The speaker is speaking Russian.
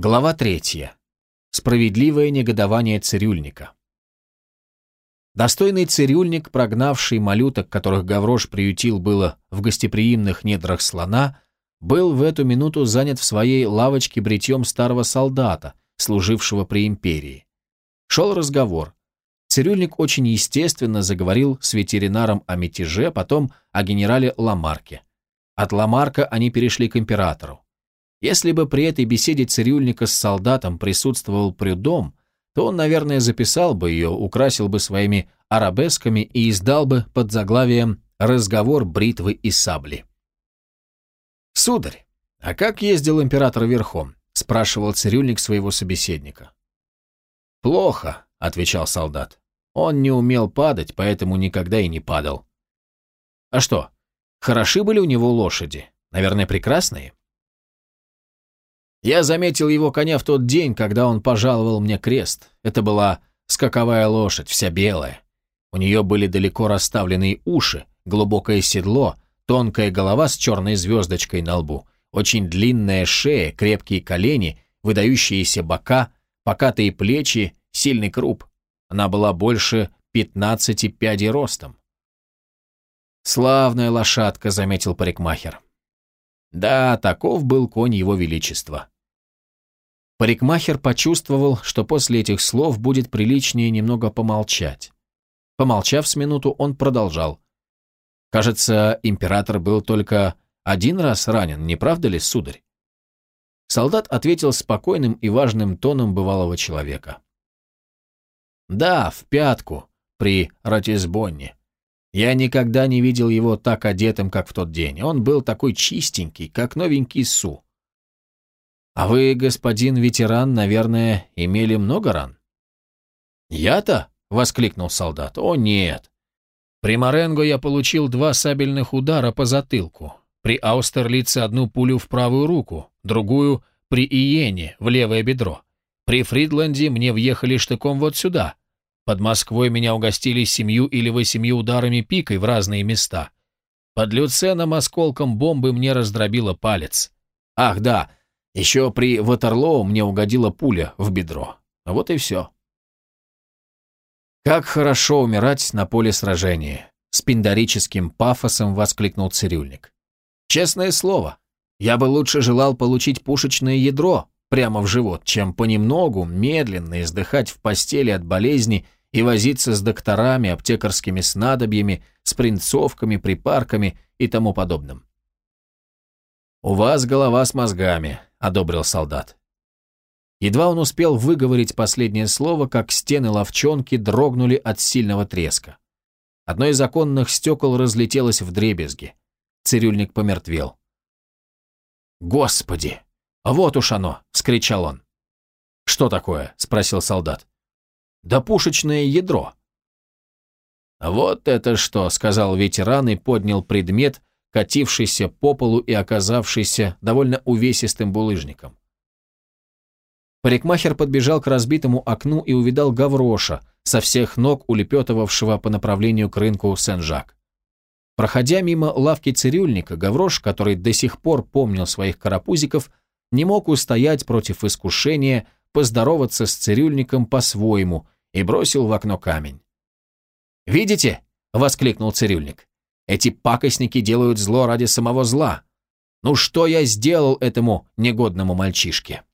Глава третья. Справедливое негодование цирюльника. Достойный цирюльник, прогнавший малюток, которых Гаврош приютил было в гостеприимных недрах слона, был в эту минуту занят в своей лавочке бритьем старого солдата, служившего при империи. Шел разговор. Цирюльник очень естественно заговорил с ветеринаром о мятеже, потом о генерале Ламарке. От Ламарка они перешли к императору. Если бы при этой беседе цирюльника с солдатом присутствовал Прюдом, то он, наверное, записал бы ее, украсил бы своими арабесками и издал бы под заглавием «Разговор бритвы и сабли». «Сударь, а как ездил император верхом?» – спрашивал цирюльник своего собеседника. «Плохо», – отвечал солдат. «Он не умел падать, поэтому никогда и не падал». «А что, хороши были у него лошади? Наверное, прекрасные?» Я заметил его коня в тот день, когда он пожаловал мне крест. Это была скаковая лошадь, вся белая. У нее были далеко расставленные уши, глубокое седло, тонкая голова с черной звездочкой на лбу, очень длинная шея, крепкие колени, выдающиеся бока, покатые плечи, сильный круп. Она была больше пятнадцати пядей ростом. «Славная лошадка», — заметил парикмахер. Да, таков был конь его величества. Парикмахер почувствовал, что после этих слов будет приличнее немного помолчать. Помолчав с минуту, он продолжал. «Кажется, император был только один раз ранен, не правда ли, сударь?» Солдат ответил спокойным и важным тоном бывалого человека. «Да, в пятку, при Ратисбонне. Я никогда не видел его так одетым, как в тот день. Он был такой чистенький, как новенький Су. А вы, господин ветеран, наверное, имели много ран? Я-то? воскликнул солдат. О, нет. При Маренго я получил два сабельных удара по затылку. При Аустерлице одну пулю в правую руку, другую при Иене в левое бедро. При Фридленде мне въехали штыком вот сюда, под Москвой меня угостили семью или восемью ударами пикой в разные места. Под Люценом осколком бомбы мне раздробило палец. Ах, да, еще при Ватерлоу мне угодила пуля в бедро. Вот и все. «Как хорошо умирать на поле сражения!» С пиндарическим пафосом воскликнул цирюльник. «Честное слово, я бы лучше желал получить пушечное ядро прямо в живот, чем понемногу, медленно издыхать в постели от болезни и возиться с докторами, аптекарскими снадобьями, с принцовками, припарками и тому подобным. «У вас голова с мозгами», — одобрил солдат. Едва он успел выговорить последнее слово, как стены ловчонки дрогнули от сильного треска. Одно из оконных стекол разлетелось в дребезги. Цирюльник помертвел. «Господи! Вот уж оно!» — скричал он. «Что такое?» — спросил солдат да пушечное ядро. «Вот это что!» — сказал ветеран и поднял предмет, катившийся по полу и оказавшийся довольно увесистым булыжником. Парикмахер подбежал к разбитому окну и увидал Гавроша, со всех ног улепетывавшего по направлению к рынку Сен-Жак. Проходя мимо лавки цирюльника, Гаврош, который до сих пор помнил своих карапузиков, не мог устоять против искушения поздороваться с цирюльником по-своему и бросил в окно камень. «Видите?» — воскликнул цирюльник. «Эти пакостники делают зло ради самого зла. Ну что я сделал этому негодному мальчишке?»